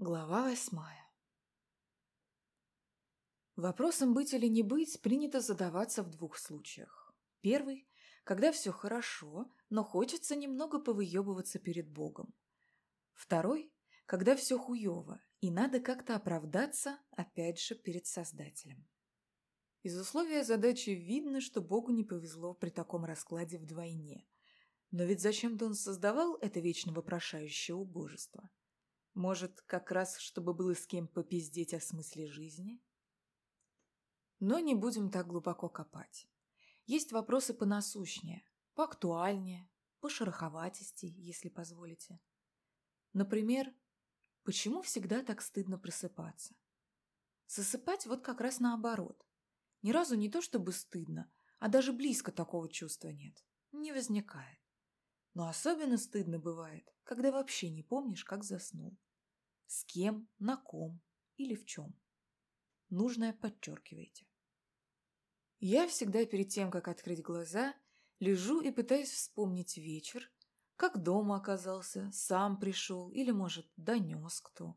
Глава восьмая Вопросом быть или не быть принято задаваться в двух случаях. Первый – когда все хорошо, но хочется немного повыебываться перед Богом. Второй – когда все хуево, и надо как-то оправдаться, опять же, перед Создателем. Из условия задачи видно, что Богу не повезло при таком раскладе вдвойне. Но ведь зачем-то он создавал это вечно вопрошающее убожество – может, как раз, чтобы было с кем попиздеть о смысле жизни? Но не будем так глубоко копать. Есть вопросы понасущнее, поактуальнее, пошероховатистей, если позволите. Например, почему всегда так стыдно просыпаться? Засыпать вот как раз наоборот. Ни разу не то чтобы стыдно, а даже близко такого чувства нет. Не возникает. Но особенно стыдно бывает, когда вообще не помнишь, как заснул. С кем, на ком или в чем. Нужное подчеркивайте. Я всегда перед тем, как открыть глаза, лежу и пытаюсь вспомнить вечер, как дома оказался, сам пришел или, может, донес кто.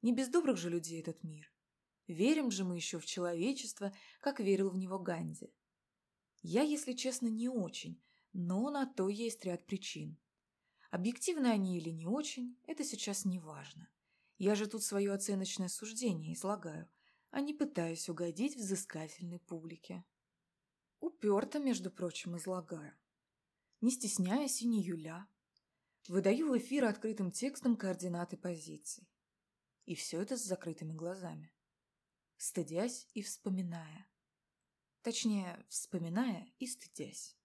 Не без добрых же людей этот мир. Верим же мы еще в человечество, как верил в него Ганди. Я, если честно, не очень, но на то есть ряд причин. Объективны они или не очень, это сейчас не важно. Я же тут свое оценочное суждение излагаю, а не пытаюсь угодить взыскательной публике. Уперто, между прочим, излагаю. Не стесняясь и не юля. Выдаю в эфир открытым текстом координаты позиций. И все это с закрытыми глазами. Стыдясь и вспоминая. Точнее, вспоминая и стыдясь.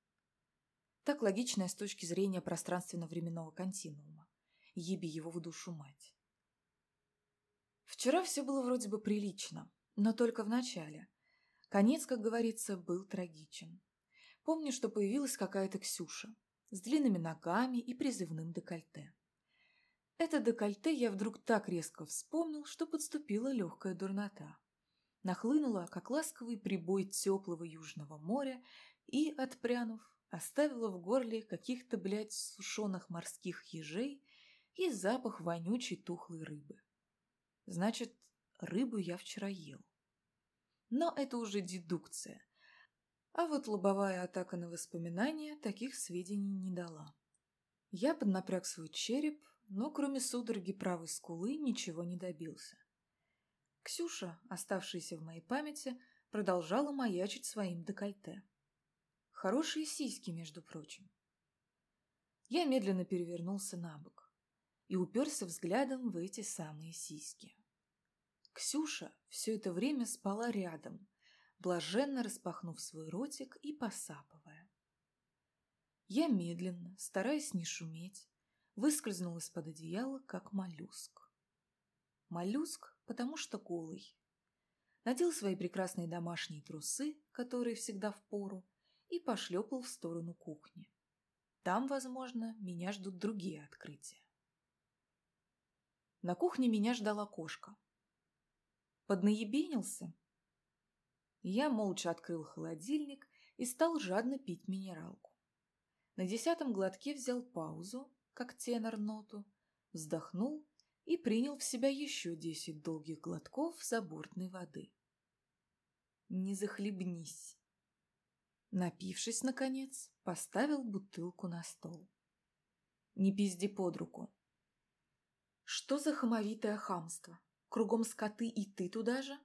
Так логично с точки зрения пространственно-временного континуума. Еби его в душу мать. Вчера все было вроде бы прилично, но только в начале. Конец, как говорится, был трагичен. Помню, что появилась какая-то Ксюша с длинными ногами и призывным декольте. Это декольте я вдруг так резко вспомнил, что подступила легкая дурнота. Нахлынула, как ласковый прибой теплого южного моря и, отпрянув, оставила в горле каких-то, блядь, сушеных морских ежей и запах вонючей тухлой рыбы. Значит, рыбу я вчера ел. Но это уже дедукция. А вот лобовая атака на воспоминания таких сведений не дала. Я поднапряг свой череп, но кроме судороги правой скулы ничего не добился. Ксюша, оставшаяся в моей памяти, продолжала маячить своим декольте. Хорошие сиськи, между прочим. Я медленно перевернулся на бок и уперся взглядом в эти самые сиськи. Ксюша все это время спала рядом, блаженно распахнув свой ротик и посапывая. Я медленно, стараясь не шуметь, выскользнул из-под одеяла, как моллюск. Моллюск, потому что голый. Надел свои прекрасные домашние трусы, которые всегда в пору, и пошлепал в сторону кухни. Там, возможно, меня ждут другие открытия. На кухне меня ждала кошка. Поднаебенился? Я молча открыл холодильник и стал жадно пить минералку. На десятом глотке взял паузу, как тенор ноту, вздохнул и принял в себя еще десять долгих глотков забортной воды. Не захлебнись. Напившись, наконец, поставил бутылку на стол. Не пизди под руку. Что за хамовитое хамство? Кругом скоты и ты туда же?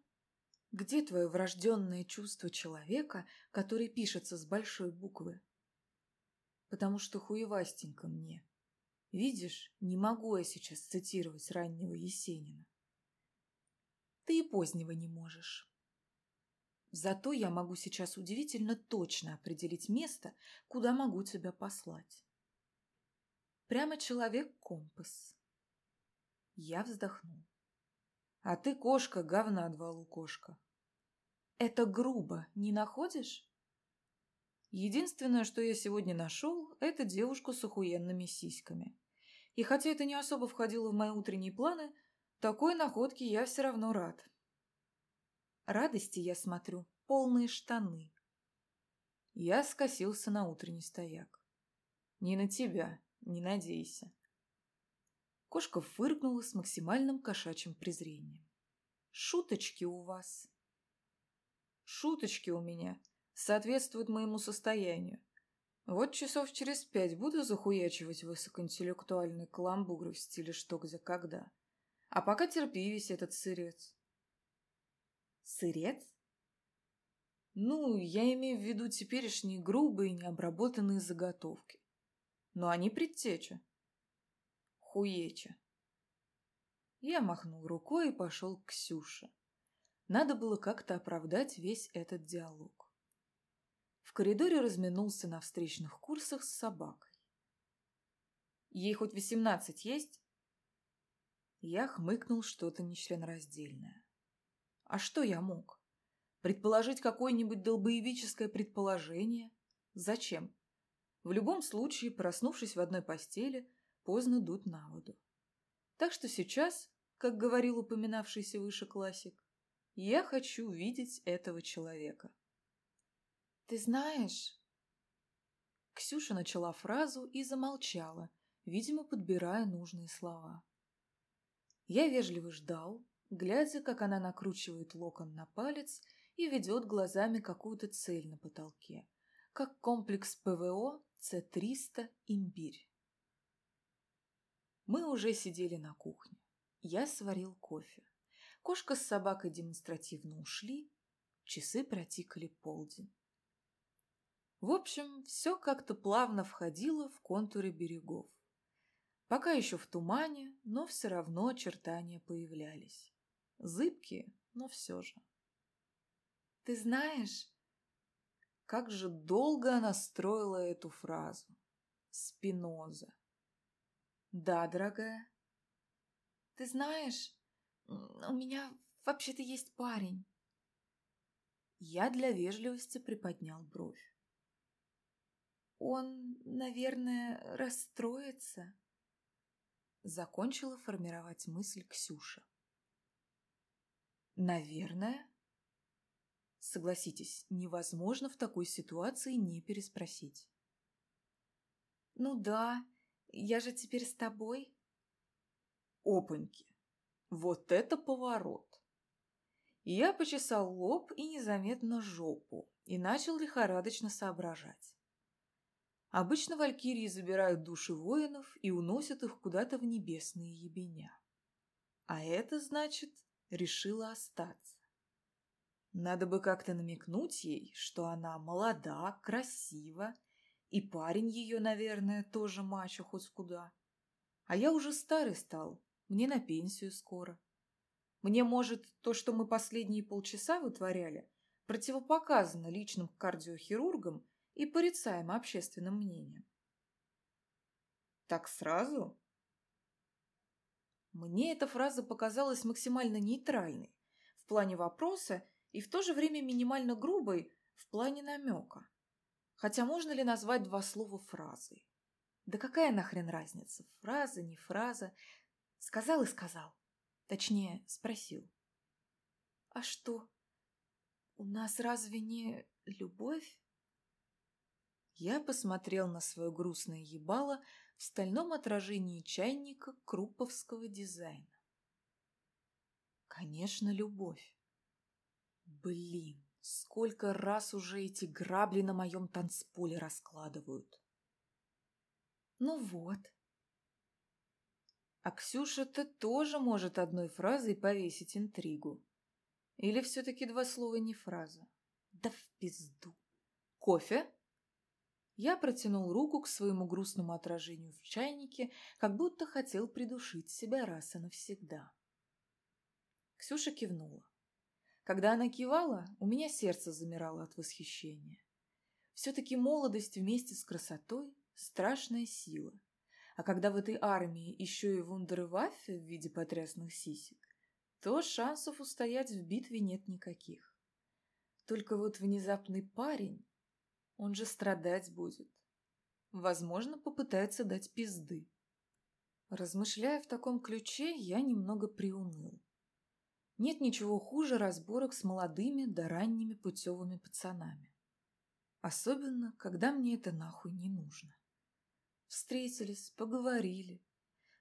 Где твое врожденное чувство человека, который пишется с большой буквы? Потому что хуевастенько мне. Видишь, не могу я сейчас цитировать раннего Есенина. Ты и позднего не можешь. Зато я могу сейчас удивительно точно определить место, куда могу тебя послать. Прямо человек-компас. Я вздохнул. А ты кошка, говна двалу кошка. Это грубо, не находишь? Единственное, что я сегодня нашел, это девушку с охуенными сиськами. И хотя это не особо входило в мои утренние планы, такой находке я все равно рад. Радости, я смотрю, полные штаны. Я скосился на утренний стояк. Не на тебя, не надейся. Кошка фыркнула с максимальным кошачьим презрением. «Шуточки у вас!» «Шуточки у меня соответствуют моему состоянию. Вот часов через пять буду захуячивать высокоинтеллектуальные каламбуры в стиле «что, где, когда». А пока терпи весь этот сырец». «Сырец?» Ну, я имею в виду теперешние грубые необработанные заготовки. Но они предтеча. Хуеча. Я махнул рукой и пошел к Ксюше. Надо было как-то оправдать весь этот диалог. В коридоре разминулся на встречных курсах с собакой. «Ей хоть восемнадцать есть?» Я хмыкнул что-то нечленораздельное. А что я мог? Предположить какое-нибудь долбоевическое предположение? Зачем? В любом случае, проснувшись в одной постели, поздно дуть на воду. Так что сейчас, как говорил упоминавшийся выше классик, я хочу видеть этого человека. «Ты знаешь...» Ксюша начала фразу и замолчала, видимо, подбирая нужные слова. Я вежливо ждал, глядя, как она накручивает локон на палец и ведет глазами какую-то цель на потолке, как комплекс ПВО С-300 «Имбирь». Мы уже сидели на кухне. Я сварил кофе. Кошка с собакой демонстративно ушли. Часы протикали полдень. В общем, все как-то плавно входило в контуры берегов. Пока еще в тумане, но все равно очертания появлялись. Зыбкие, но все же. Ты знаешь, как же долго она строила эту фразу. Спиноза. Да, дорогая. Ты знаешь, у меня вообще-то есть парень. Я для вежливости приподнял бровь. Он, наверное, расстроится. Закончила формировать мысль Ксюша. Наверное? Согласитесь, невозможно в такой ситуации не переспросить. Ну да, я же теперь с тобой. Опаньки! Вот это поворот! Я почесал лоб и незаметно жопу и начал лихорадочно соображать. Обычно валькирии забирают души воинов и уносят их куда-то в небесные ебеня. А это, значит, решила остаться. Надо бы как-то намекнуть ей, что она молода, красива, и парень ее, наверное, тоже мачо хоть куда. А я уже старый стал, мне на пенсию скоро. Мне, может, то, что мы последние полчаса вытворяли, противопоказано личным кардиохирургам и порицаемо общественным мнением. Так сразу? Мне эта фраза показалась максимально нейтральной в плане вопроса и в то же время минимально грубой в плане намека. Хотя можно ли назвать два слова фразой? Да какая нахрен разница, фраза, не фраза? Сказал и сказал. Точнее, спросил. А что, у нас разве не любовь? Я посмотрел на свое грустное ебало в стальном отражении чайника круповского дизайна. Конечно, любовь. Блин, сколько раз уже эти грабли на моем танцполе раскладывают. Ну вот. А Ксюша-то тоже может одной фразой повесить интригу. Или все-таки два слова не фраза? Да в пизду. Кофе? Я протянул руку к своему грустному отражению в чайнике, как будто хотел придушить себя раз и навсегда. Ксюша кивнула. Когда она кивала, у меня сердце замирало от восхищения. Все-таки молодость вместе с красотой – страшная сила. А когда в этой армии еще и вундерваффе в виде потрясных сисек, то шансов устоять в битве нет никаких. Только вот внезапный парень, он же страдать будет. Возможно, попытается дать пизды. Размышляя в таком ключе, я немного приуныл. Нет ничего хуже разборок с молодыми да ранними путевыми пацанами. Особенно, когда мне это нахуй не нужно. Встретились, поговорили.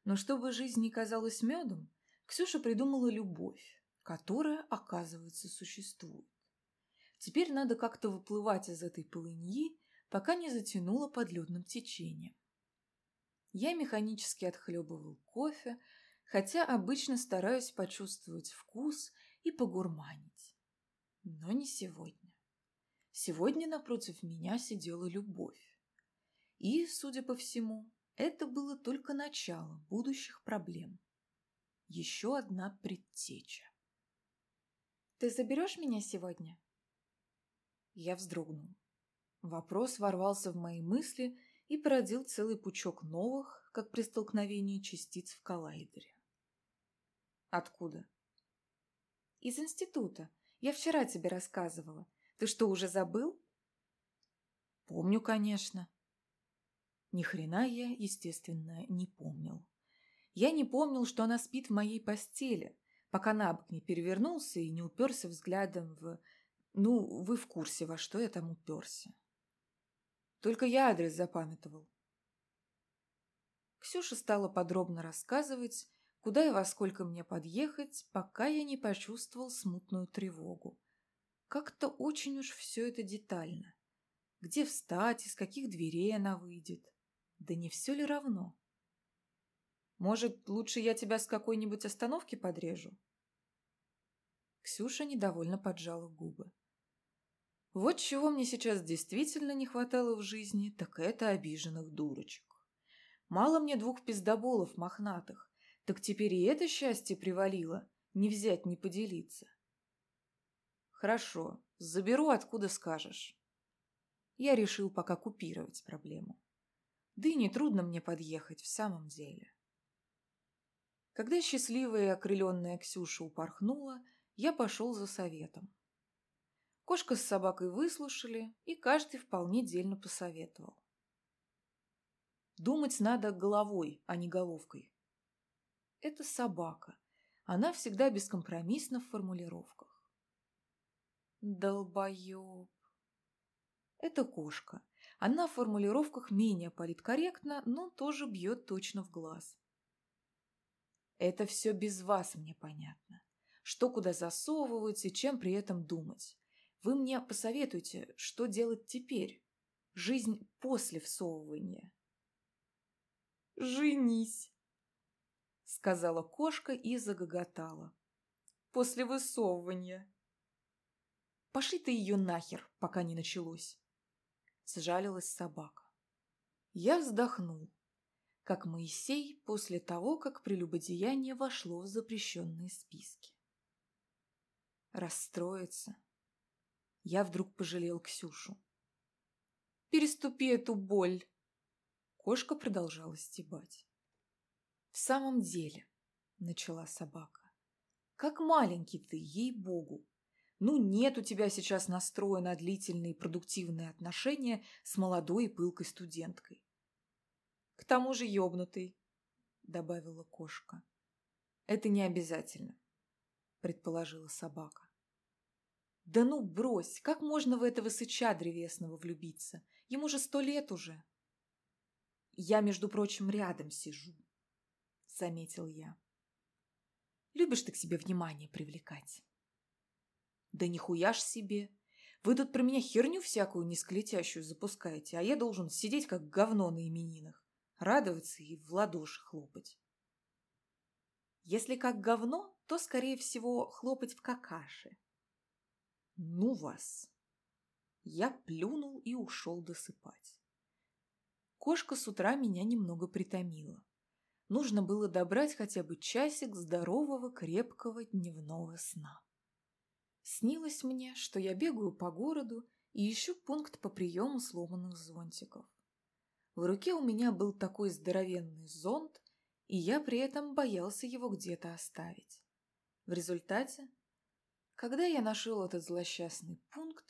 Но чтобы жизнь не казалась медом, Ксюша придумала любовь, которая, оказывается, существует. Теперь надо как-то выплывать из этой полыньи, пока не затянуло подледным течением. Я механически отхлебывал кофе, хотя обычно стараюсь почувствовать вкус и погурманить. Но не сегодня. Сегодня напротив меня сидела любовь. И, судя по всему, это было только начало будущих проблем. Еще одна предтеча. «Ты заберешь меня сегодня?» Я вздрогнул. Вопрос ворвался в мои мысли и породил целый пучок новых, как при столкновении частиц в коллайдере. «Откуда?» «Из института. Я вчера тебе рассказывала. Ты что, уже забыл?» «Помню, конечно». Ни хрена я, естественно, не помнил. Я не помнил, что она спит в моей постели, пока на бок не перевернулся и не уперся взглядом в... Ну, вы в курсе, во что я там уперся. Только я адрес запамятовал. Ксюша стала подробно рассказывать, куда и во сколько мне подъехать, пока я не почувствовал смутную тревогу. Как-то очень уж все это детально. Где встать, из каких дверей она выйдет. Да не все ли равно? Может, лучше я тебя с какой-нибудь остановки подрежу? Ксюша недовольно поджала губы. Вот чего мне сейчас действительно не хватало в жизни, так это обиженных дурочек. Мало мне двух пиздоболов мохнатых, так теперь и это счастье привалило, не взять, не поделиться. Хорошо, заберу, откуда скажешь. Я решил пока купировать проблему. Да и нетрудно мне подъехать в самом деле. Когда счастливая и окрыленная Ксюша упорхнула, я пошел за советом. Кошка с собакой выслушали, и каждый вполне дельно посоветовал. Думать надо головой, а не головкой. Это собака. Она всегда бескомпромиссна в формулировках. Долбоеб. Это кошка. Она в формулировках менее политкорректна, но тоже бьет точно в глаз. Это все без вас мне понятно. Что куда засовывать и чем при этом думать. Вы мне посоветуйте, что делать теперь? Жизнь после всовывания. «Женись!» — сказала кошка и загоготала. «После высовывания». «Пошли ты ее нахер, пока не началось!» сжалилась собака. Я вздохнул, как Моисей после того, как прелюбодеяние вошло в запрещенные списки. Расстроиться. Я вдруг пожалел Ксюшу. «Переступи эту боль!» Кошка продолжала стебать. «В самом деле», — начала собака, — «как маленький ты, ей-богу! Ну, нет у тебя сейчас настроя на длительные продуктивные отношения с молодой и пылкой студенткой. К тому же ёбнутый, добавила кошка. Это не обязательно, предположила собака. Да ну брось, как можно в этого сыча древесного влюбиться? Ему же сто лет уже. Я, между прочим, рядом сижу, заметил я. Любишь ты к себе внимание привлекать. Да нихуя ж себе. Вы тут про меня херню всякую низколетящую запускаете, а я должен сидеть как говно на именинах, радоваться и в ладоши хлопать. Если как говно, то, скорее всего, хлопать в какаши. Ну вас! Я плюнул и ушел досыпать. Кошка с утра меня немного притомила. Нужно было добрать хотя бы часик здорового крепкого дневного сна. Снилось мне, что я бегаю по городу и ищу пункт по приему сломанных зонтиков. В руке у меня был такой здоровенный зонт, и я при этом боялся его где-то оставить. В результате, когда я нашел этот злосчастный пункт,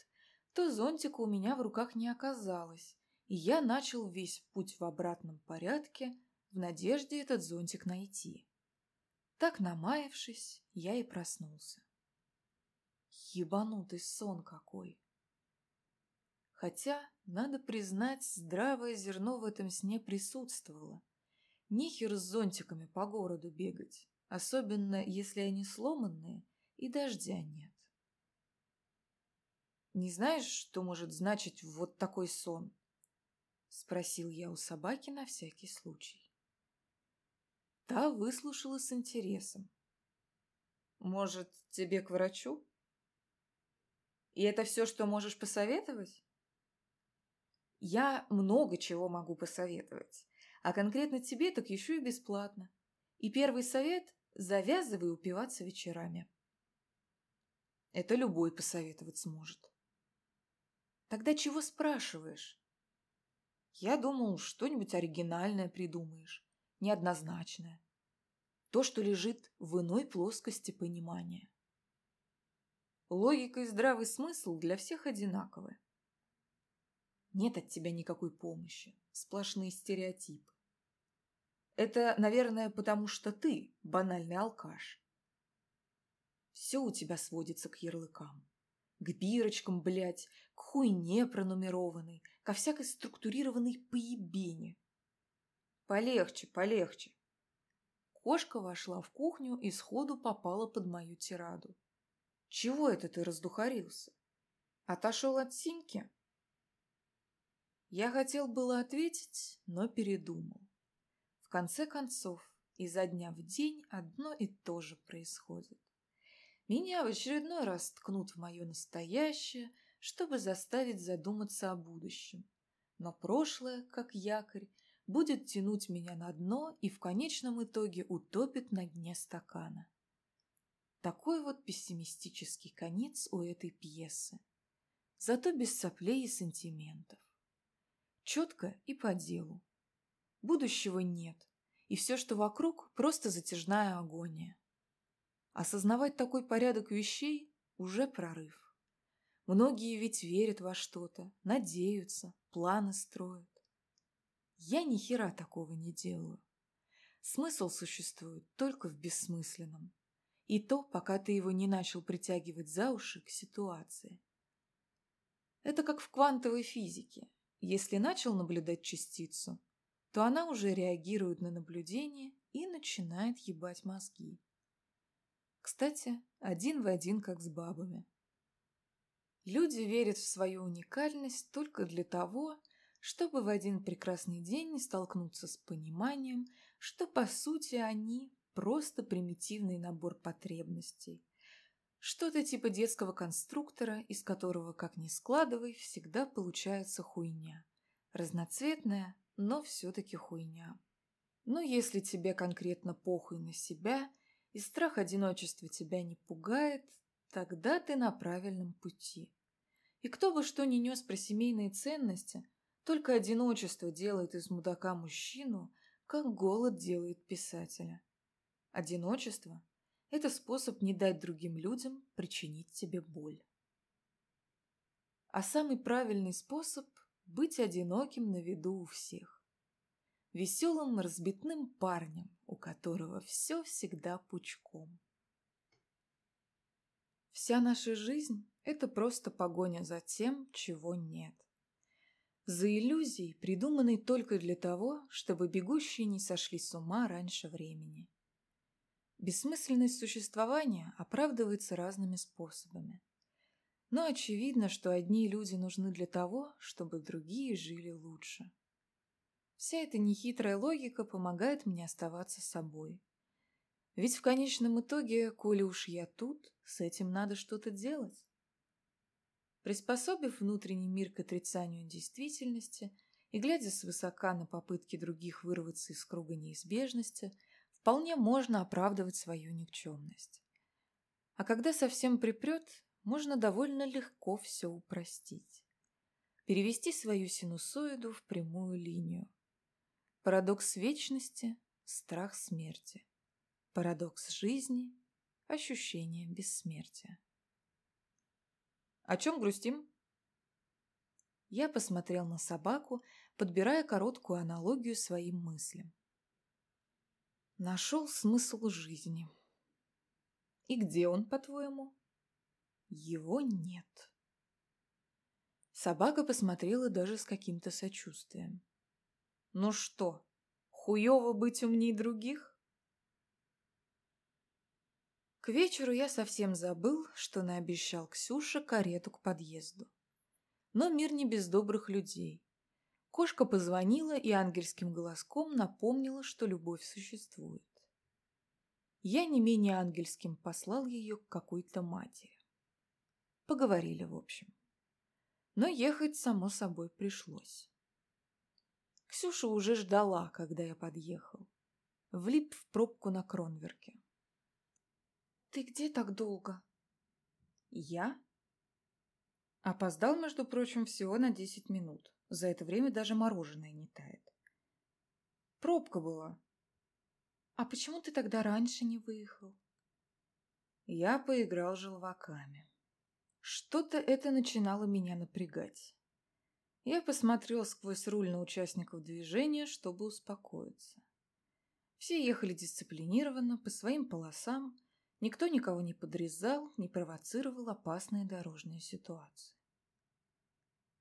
то зонтика у меня в руках не оказалось, и я начал весь путь в обратном порядке в надежде этот зонтик найти. Так, намаявшись, я и проснулся. Ебанутый сон какой! Хотя, надо признать, здравое зерно в этом сне присутствовало. Нехер с зонтиками по городу бегать, особенно если они сломанные и дождя нет. «Не знаешь, что может значить вот такой сон?» — спросил я у собаки на всякий случай. Та выслушала с интересом. «Может, тебе к врачу?» «И это все, что можешь посоветовать?» «Я много чего могу посоветовать, а конкретно тебе так еще и бесплатно. И первый совет – завязывай упиваться вечерами». Это любой посоветовать сможет. Тогда чего спрашиваешь? Я думал, что-нибудь оригинальное придумаешь, неоднозначное. То, что лежит в иной плоскости понимания. Логика и здравый смысл для всех одинаковы. Нет от тебя никакой помощи, сплошные стереотипы. Это, наверное, потому что ты банальный алкаш. Все у тебя сводится к ярлыкам к бирочкам, блядь, к хуйне пронумерованной, ко всякой структурированной поебене. Полегче, полегче. Кошка вошла в кухню и сходу попала под мою тираду. Чего это ты раздухарился? Отошел от синьки? Я хотел было ответить, но передумал. В конце концов, изо дня в день одно и то же происходит. Меня в очередной раз ткнут в мое настоящее, чтобы заставить задуматься о будущем. Но прошлое, как якорь, будет тянуть меня на дно и в конечном итоге утопит на дне стакана. Такой вот пессимистический конец у этой пьесы. Зато без соплей и сантиментов. Четко и по делу. Будущего нет, и все, что вокруг, просто затяжная агония. Осознавать такой порядок вещей уже прорыв. Многие ведь верят во что-то, надеются, планы строят. Я ни хера такого не делаю. Смысл существует только в бессмысленном. И то, пока ты его не начал притягивать за уши к ситуации. Это как в квантовой физике. Если начал наблюдать частицу, то она уже реагирует на наблюдение и начинает ебать мозги. Кстати, один в один, как с бабами. Люди верят в свою уникальность только для того, чтобы в один прекрасный день не столкнуться с пониманием, что по сути они просто примитивный набор потребностей. Что-то типа детского конструктора, из которого, как ни складывай, всегда получается хуйня. Разноцветная, но все-таки хуйня. Но если тебе конкретно похуй на себя и страх одиночества тебя не пугает, тогда ты на правильном пути. И кто бы что ни нес про семейные ценности, только одиночество делает из мудака мужчину, как голод делает писателя. Одиночество – это способ не дать другим людям причинить тебе боль. А самый правильный способ – быть одиноким на виду у всех веселым разбитным парнем, у которого все всегда пучком. Вся наша жизнь – это просто погоня за тем, чего нет. За иллюзией, придуманной только для того, чтобы бегущие не сошли с ума раньше времени. Бессмысленность существования оправдывается разными способами. Но очевидно, что одни люди нужны для того, чтобы другие жили лучше. Вся эта нехитрая логика помогает мне оставаться собой. Ведь в конечном итоге, коли уж я тут, с этим надо что-то делать. Приспособив внутренний мир к отрицанию действительности и глядя свысока на попытки других вырваться из круга неизбежности, вполне можно оправдывать свою никчемность. А когда совсем припрет, можно довольно легко все упростить. Перевести свою синусоиду в прямую линию. Парадокс вечности – страх смерти. Парадокс жизни – ощущение бессмертия. О чем грустим? Я посмотрел на собаку, подбирая короткую аналогию своим мыслям. Нашел смысл жизни. И где он, по-твоему? Его нет. Собака посмотрела даже с каким-то сочувствием. Ну что, Хуёво быть умней других? К вечеру я совсем забыл, что наобещал Ксюше карету к подъезду. Но мир не без добрых людей. Кошка позвонила и ангельским голоском напомнила, что любовь существует. Я не менее ангельским послал ее к какой-то матери. Поговорили, в общем. Но ехать, само собой, пришлось. Ксюша уже ждала, когда я подъехал. Влип в пробку на Кронверке. «Ты где так долго?» «Я?» Опоздал, между прочим, всего на десять минут. За это время даже мороженое не тает. Пробка была. «А почему ты тогда раньше не выехал?» Я поиграл желваками. Что-то это начинало меня напрягать. Я посмотрел сквозь руль на участников движения, чтобы успокоиться. Все ехали дисциплинированно, по своим полосам, никто никого не подрезал, не провоцировал опасные дорожные ситуации.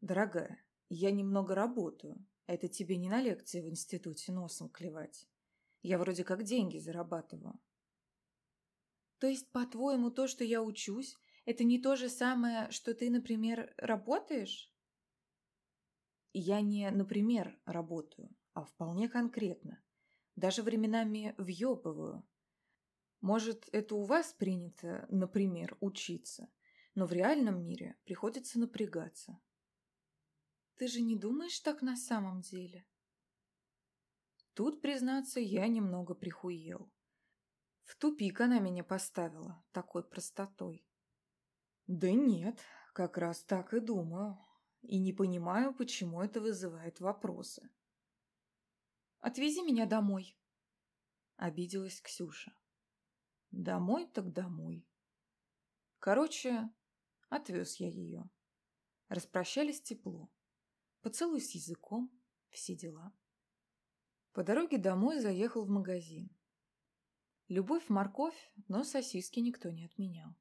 «Дорогая, я немного работаю. Это тебе не на лекции в институте носом клевать. Я вроде как деньги зарабатываю». «То есть, по-твоему, то, что я учусь, это не то же самое, что ты, например, работаешь?» Я не, например, работаю, а вполне конкретно. Даже временами въебываю. Может, это у вас принято, например, учиться, но в реальном мире приходится напрягаться. Ты же не думаешь так на самом деле? Тут, признаться, я немного прихуел. В тупик она меня поставила такой простотой. Да нет, как раз так и думаю и не понимаю, почему это вызывает вопросы. «Отвези меня домой», — обиделась Ксюша. «Домой так домой». Короче, отвез я ее. Распрощались тепло. Поцелуй с языком, все дела. По дороге домой заехал в магазин. Любовь-морковь, но сосиски никто не отменял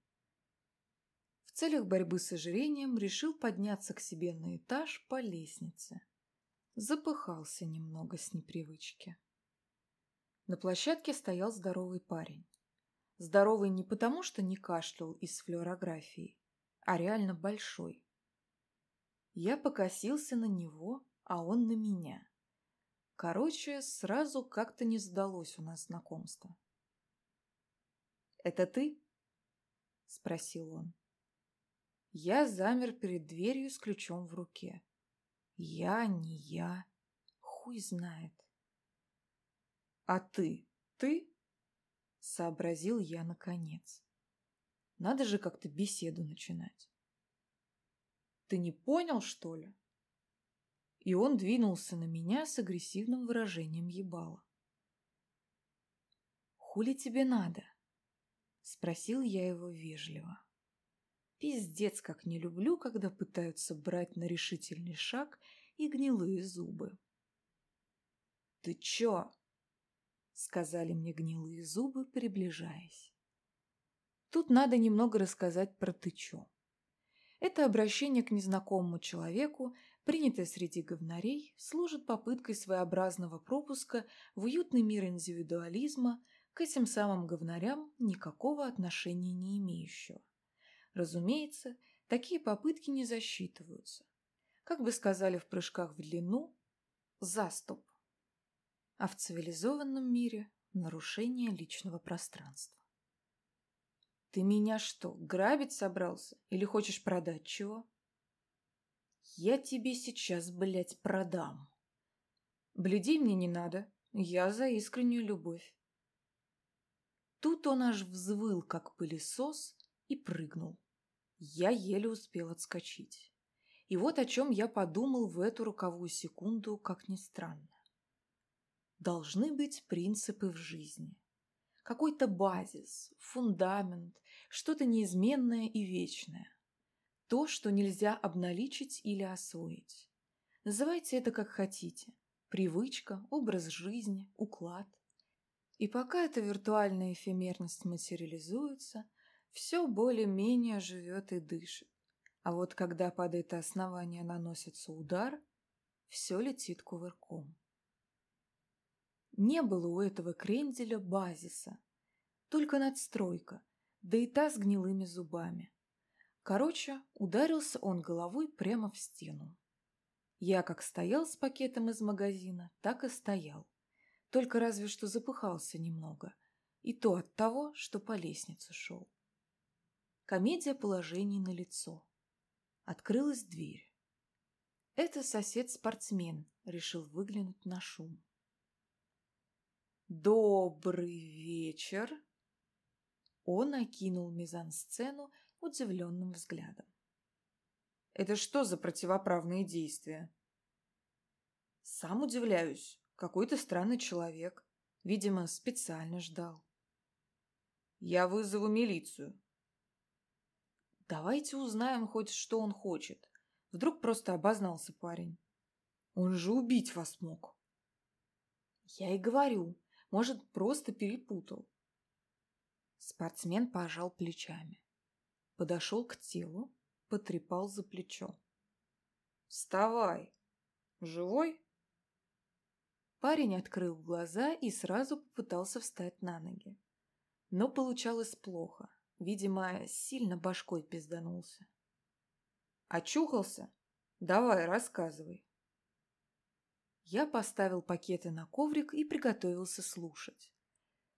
целях борьбы с ожирением решил подняться к себе на этаж по лестнице. Запыхался немного с непривычки. На площадке стоял здоровый парень. Здоровый не потому, что не кашлял из флюорографии, а реально большой. Я покосился на него, а он на меня. Короче, сразу как-то не сдалось у нас знакомство. «Это ты?» — спросил он. Я замер перед дверью с ключом в руке. Я не я. Хуй знает. А ты? Ты? Сообразил я наконец. Надо же как-то беседу начинать. Ты не понял, что ли? И он двинулся на меня с агрессивным выражением ебала. «Хули тебе надо?» — спросил я его вежливо. Пиздец, как не люблю, когда пытаются брать на решительный шаг и гнилые зубы. «Ты чё?» — сказали мне гнилые зубы, приближаясь. Тут надо немного рассказать про «ты чё». Это обращение к незнакомому человеку, принятое среди говнарей, служит попыткой своеобразного пропуска в уютный мир индивидуализма к этим самым говнарям никакого отношения не имеющего. Разумеется, такие попытки не засчитываются. Как бы сказали в прыжках в длину, заступ. А в цивилизованном мире нарушение личного пространства. Ты меня что, грабить собрался? Или хочешь продать чего? Я тебе сейчас, блядь, продам. Блюдей мне не надо, я за искреннюю любовь. Тут он аж взвыл, как пылесос, и прыгнул. Я еле успел отскочить. И вот о чем я подумал в эту роковую секунду, как ни странно. Должны быть принципы в жизни. Какой-то базис, фундамент, что-то неизменное и вечное. То, что нельзя обналичить или освоить. Называйте это как хотите. Привычка, образ жизни, уклад. И пока эта виртуальная эфемерность материализуется – все более-менее живет и дышит. А вот когда под это основание наносится удар, все летит кувырком. Не было у этого кренделя базиса, только надстройка, да и та с гнилыми зубами. Короче, ударился он головой прямо в стену. Я как стоял с пакетом из магазина, так и стоял. Только разве что запыхался немного. И то от того, что по лестнице шел. Комедия положений на лицо. Открылась дверь. Это сосед-спортсмен решил выглянуть на шум. «Добрый вечер!» Он окинул мизансцену удивленным взглядом. «Это что за противоправные действия?» «Сам удивляюсь. Какой-то странный человек. Видимо, специально ждал». «Я вызову милицию», Давайте узнаем хоть, что он хочет. Вдруг просто обознался парень. Он же убить вас мог. Я и говорю, может, просто перепутал. Спортсмен пожал плечами. Подошел к телу, потрепал за плечо. «Вставай! Живой?» Парень открыл глаза и сразу попытался встать на ноги. Но получалось плохо. Видимо, сильно башкой пизданулся. Очухался? Давай, рассказывай. Я поставил пакеты на коврик и приготовился слушать.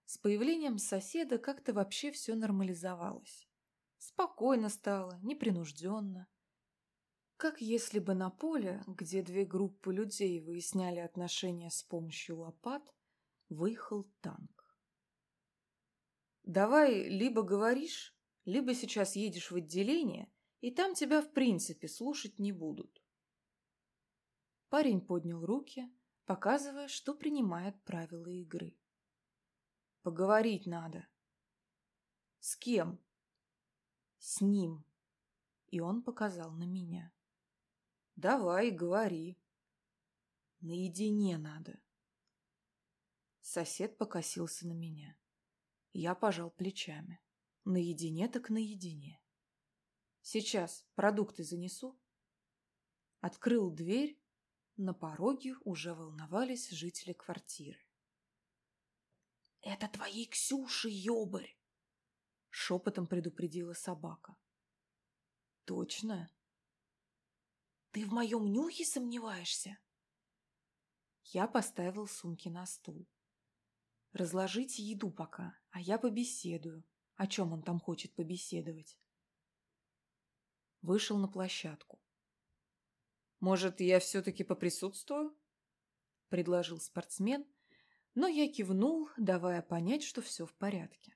С появлением соседа как-то вообще все нормализовалось. Спокойно стало, непринужденно. Как если бы на поле, где две группы людей выясняли отношения с помощью лопат, выехал танк. Давай либо говоришь, либо сейчас едешь в отделение, и там тебя в принципе слушать не будут. Парень поднял руки, показывая, что принимает правила игры. Поговорить надо. С кем? С ним. И он показал на меня. Давай, говори. Наедине надо. Сосед покосился на меня. Я пожал плечами. Наедине так наедине. Сейчас продукты занесу. Открыл дверь. На пороге уже волновались жители квартиры. «Это твоей Ксюши, ёбарь!» Шепотом предупредила собака. «Точно?» «Ты в моем нюхе сомневаешься?» Я поставил сумки на стул. Разложите еду пока, а я побеседую. О чем он там хочет побеседовать? Вышел на площадку. «Может, я все-таки поприсутствую?» – предложил спортсмен, но я кивнул, давая понять, что все в порядке.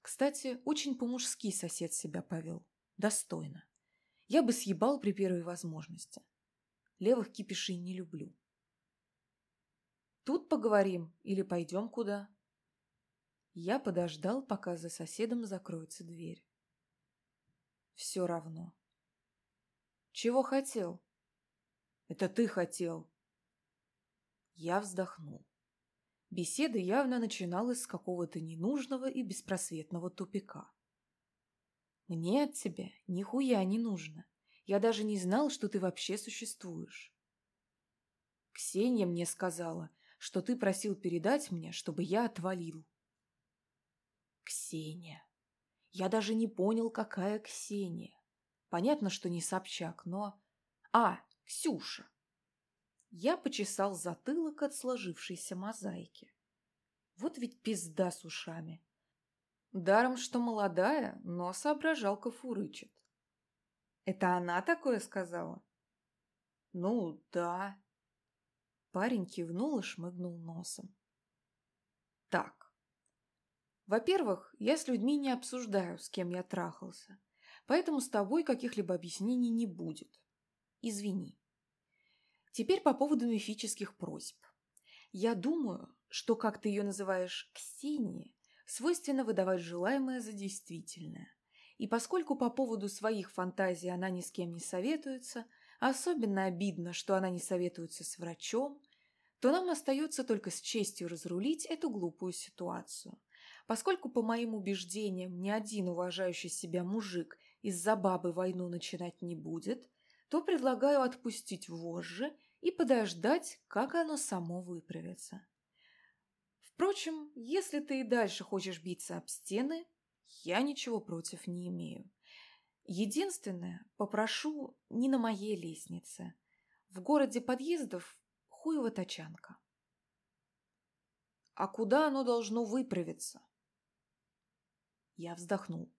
Кстати, очень по-мужски сосед себя повел. Достойно. Я бы съебал при первой возможности. Левых кипишей не люблю. Тут поговорим или пойдем куда?» Я подождал, пока за соседом закроется дверь. «Все равно». «Чего хотел?» «Это ты хотел». Я вздохнул. Беседа явно начиналась с какого-то ненужного и беспросветного тупика. «Мне от тебя нихуя не нужно. Я даже не знал, что ты вообще существуешь». Ксения мне сказала, что ты просил передать мне, чтобы я отвалил. Ксения. Я даже не понял, какая Ксения. Понятно, что не Собчак, но... А, Ксюша. Я почесал затылок от сложившейся мозаики. Вот ведь пизда с ушами. Даром, что молодая, но соображалка фурычит. Это она такое сказала? Ну, да. Парень кивнул и шмыгнул носом. Так. Во-первых, я с людьми не обсуждаю, с кем я трахался, поэтому с тобой каких-либо объяснений не будет. Извини. Теперь по поводу мифических просьб. Я думаю, что, как ты ее называешь, Ксении, свойственно выдавать желаемое за действительное. И поскольку по поводу своих фантазий она ни с кем не советуется, особенно обидно, что она не советуется с врачом, то нам остается только с честью разрулить эту глупую ситуацию. Поскольку, по моим убеждениям, ни один уважающий себя мужик из-за бабы войну начинать не будет, то предлагаю отпустить вожжи и подождать, как оно само выправится. Впрочем, если ты и дальше хочешь биться об стены, я ничего против не имею. Единственное, попрошу не на моей лестнице. В городе подъездов хуева тачанка. А куда оно должно выправиться? Я вздохнул.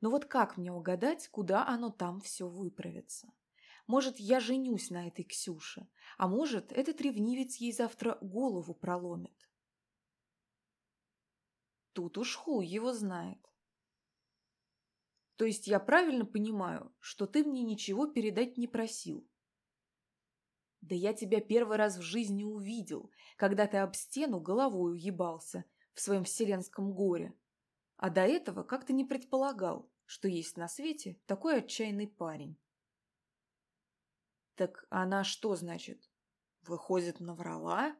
Но вот как мне угадать, куда оно там все выправится? Может, я женюсь на этой Ксюше, а может, этот ревнивец ей завтра голову проломит. Тут уж хуй его знает. То есть я правильно понимаю, что ты мне ничего передать не просил? Да я тебя первый раз в жизни увидел, когда ты об стену головой уебался в своем вселенском горе. А до этого как-то не предполагал, что есть на свете такой отчаянный парень. Так она что, значит, выходит, наврала?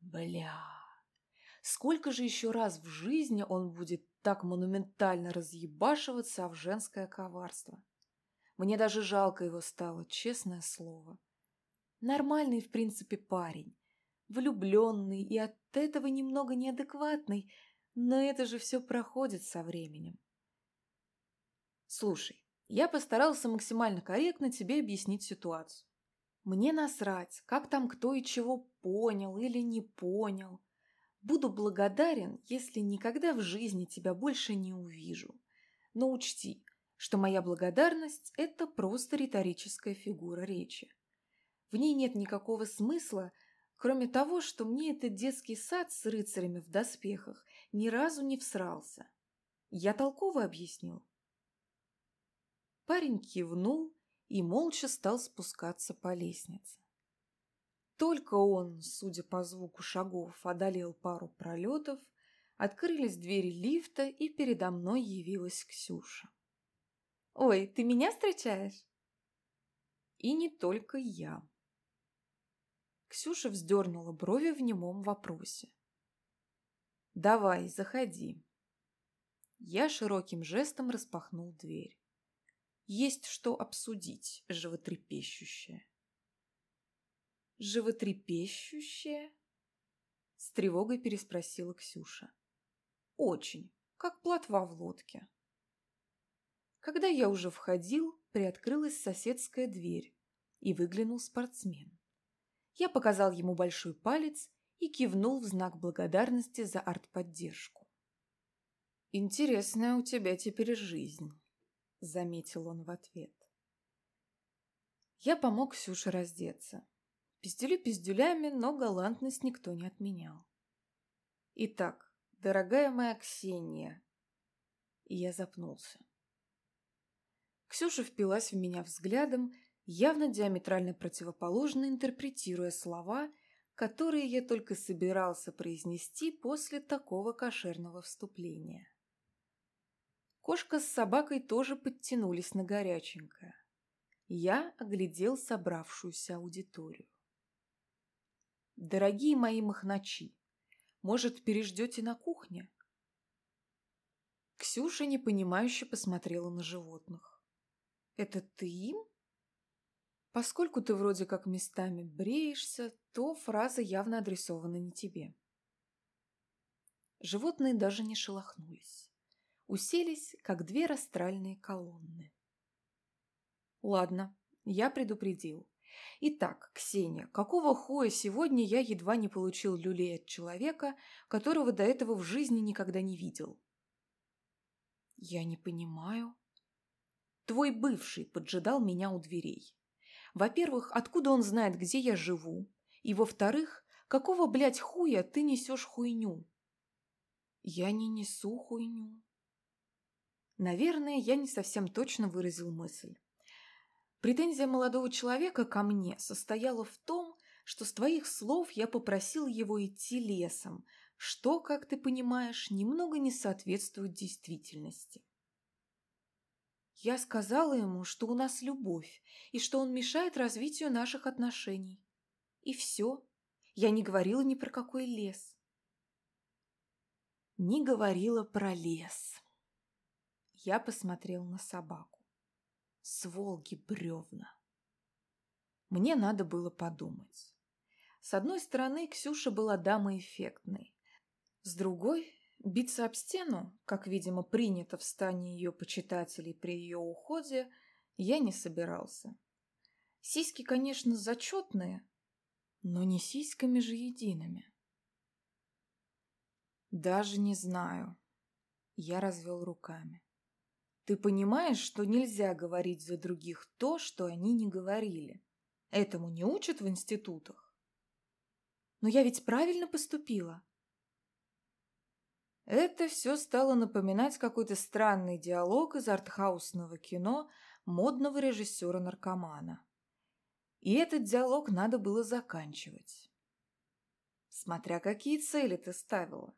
Бля, сколько же еще раз в жизни он будет так монументально разъебашиваться в женское коварство? Мне даже жалко его стало, честное слово. Нормальный, в принципе, парень. Влюбленный и от этого немного неадекватный, но это же все проходит со временем. Слушай, я постарался максимально корректно тебе объяснить ситуацию. Мне насрать, как там кто и чего понял или не понял. Буду благодарен, если никогда в жизни тебя больше не увижу. Но учти, что моя благодарность – это просто риторическая фигура речи. В ней нет никакого смысла, кроме того, что мне этот детский сад с рыцарями в доспехах ни разу не всрался. Я толково объяснил? Парень кивнул и молча стал спускаться по лестнице. Только он, судя по звуку шагов, одолел пару пролетов, открылись двери лифта, и передо мной явилась Ксюша. «Ой, ты меня встречаешь?» И не только я. Ксюша вздернула брови в немом вопросе. «Давай, заходи». Я широким жестом распахнул дверь. Есть что обсудить, животрепещущее. Животрепещущее? С тревогой переспросила Ксюша. Очень, как плотва в лодке. Когда я уже входил, приоткрылась соседская дверь, и выглянул спортсмен. Я показал ему большой палец и кивнул в знак благодарности за артподдержку. «Интересная у тебя теперь жизнь», — заметил он в ответ. Я помог Ксюше раздеться. Пиздюли пиздюлями, но галантность никто не отменял. «Итак, дорогая моя Ксения...» И я запнулся. Ксюша впилась в меня взглядом, явно диаметрально противоположно интерпретируя слова, которые я только собирался произнести после такого кошерного вступления. Кошка с собакой тоже подтянулись на горяченькое. Я оглядел собравшуюся аудиторию. «Дорогие мои махначи, может, переждете на кухне?» Ксюша непонимающе посмотрела на животных. «Это ты им?» Поскольку ты вроде как местами бреешься, то фраза явно адресована не тебе. Животные даже не шелохнулись уселись, как две растральные колонны. Ладно, я предупредил. Итак, Ксения, какого хуя сегодня я едва не получил люлей от человека, которого до этого в жизни никогда не видел? Я не понимаю. Твой бывший поджидал меня у дверей. Во-первых, откуда он знает, где я живу? И во-вторых, какого, блядь, хуя ты несешь хуйню? Я не несу хуйню. Наверное, я не совсем точно выразил мысль. Претензия молодого человека ко мне состояла в том, что с твоих слов я попросил его идти лесом, что, как ты понимаешь, немного не соответствует действительности. Я сказала ему, что у нас любовь, и что он мешает развитию наших отношений. И все. Я не говорила ни про какой лес. Не говорила про лес. Я посмотрел на собаку. Сволги бревна. Мне надо было подумать. С одной стороны, Ксюша была дамой эффектной. С другой, биться об стену, как, видимо, принято в стане ее почитателей при ее уходе, я не собирался. Сиськи, конечно, зачетные, но не сиськами же едиными. Даже не знаю. Я развел руками. Ты понимаешь, что нельзя говорить за других то, что они не говорили? Этому не учат в институтах. Но я ведь правильно поступила. Это все стало напоминать какой-то странный диалог из артхаусного кино модного режиссера-наркомана. И этот диалог надо было заканчивать. Смотря какие цели ты ставила.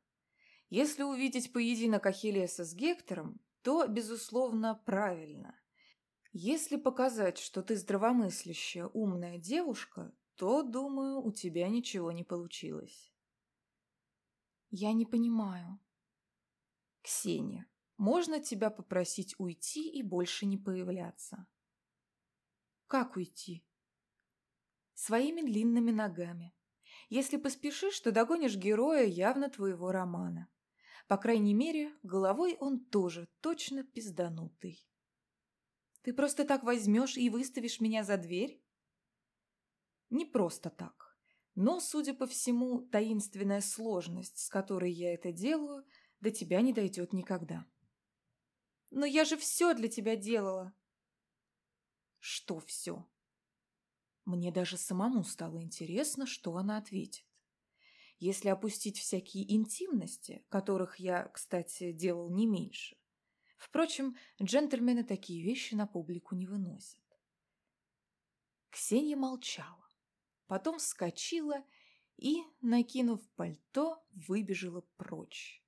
Если увидеть поединок Ахиллеса с Гектором, то, безусловно, правильно. Если показать, что ты здравомыслящая, умная девушка, то, думаю, у тебя ничего не получилось. Я не понимаю. Ксения, можно тебя попросить уйти и больше не появляться? Как уйти? Своими длинными ногами. Если поспешишь, то догонишь героя явно твоего романа. По крайней мере, головой он тоже точно пизданутый. Ты просто так возьмешь и выставишь меня за дверь? Не просто так. Но, судя по всему, таинственная сложность, с которой я это делаю, до тебя не дойдет никогда. Но я же все для тебя делала. Что все? Мне даже самому стало интересно, что она ответит. Если опустить всякие интимности, которых я, кстати, делал не меньше. Впрочем, джентльмены такие вещи на публику не выносят. Ксения молчала, потом вскочила и, накинув пальто, выбежала прочь.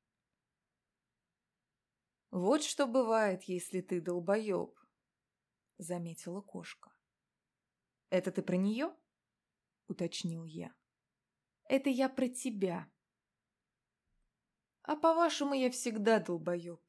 «Вот что бывает, если ты долбоеб», — заметила кошка. «Это ты про нее?» — уточнил я. Это я про тебя. А по-вашему, я всегда долбоеб.